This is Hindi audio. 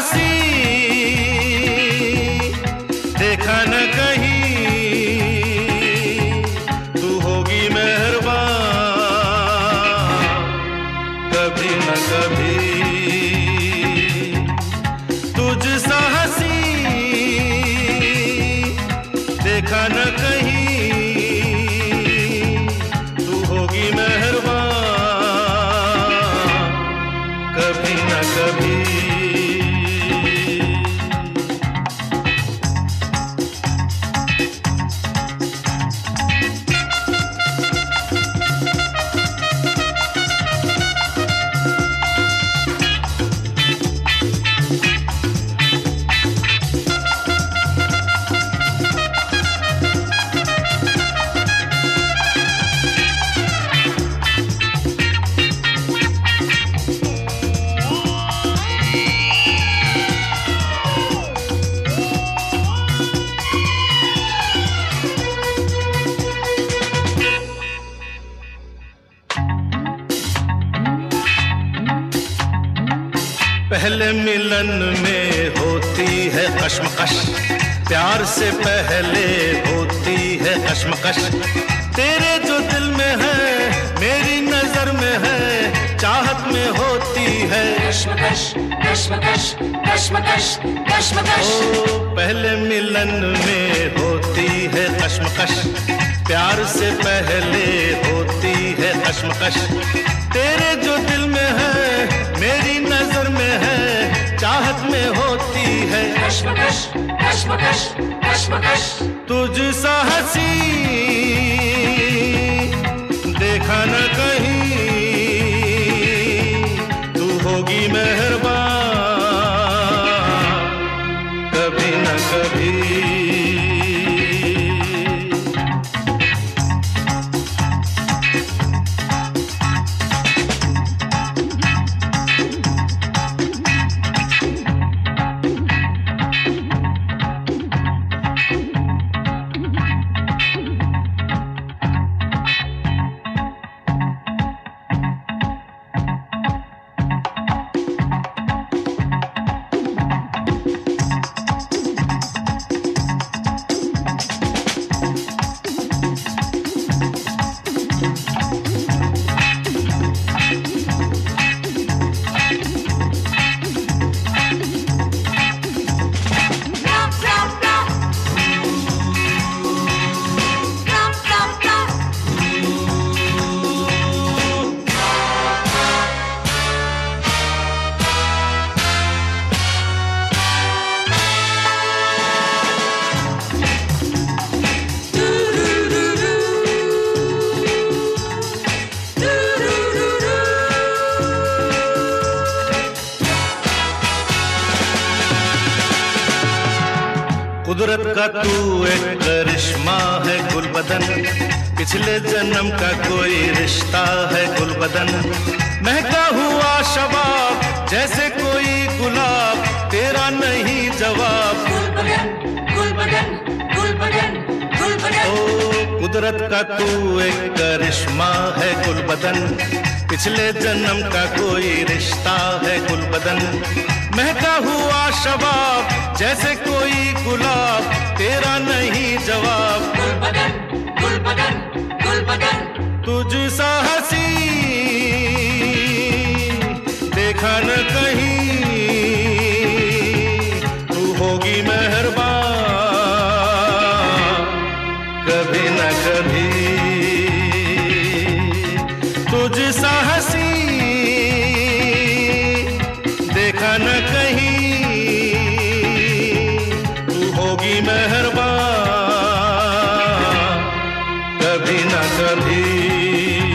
तुझ देखा न कहीं, तू होगी मेहरबान। कभी न कभी, तुझ साहसी। देखा न कहीं पहले मिलन में होती है कश्मकश प्यार से पहले होती है कश्मकश तेरे जो दिल में है मेरी नज़र में है चाहत में होती है। कश्मकश कश्मकश कश्मकश कश्मकश ओ पहले मिलन में होती है कश्मकश प्यार से पहले होती है कश्मकश तेरे तुझ सा हसी देखा न कहीं। तू होगी मेहरबान कभी न कभी। कुदरत का तू एक करिश्मा है गुलबदन। पिछले जन्म का कोई रिश्ता है गुलबदन। महका हुआ शबाब जैसे कोई गुलाब तेरा नहीं जवाब। गुलबदन गुलबदन गुलबदन गुलबदन। ओ कुदरत का तू एक करिश्मा है गुलबदन। पिछले जन्म का कोई रिश्ता है गुलबदन महका हुआ शबाब जैसे कोई गुलाब तेरा नहीं जवाब। गुलबदन गुलबदन गुलबदन तुझ सा हसी देखा न कहीं। तू होगी मेहरबान कभी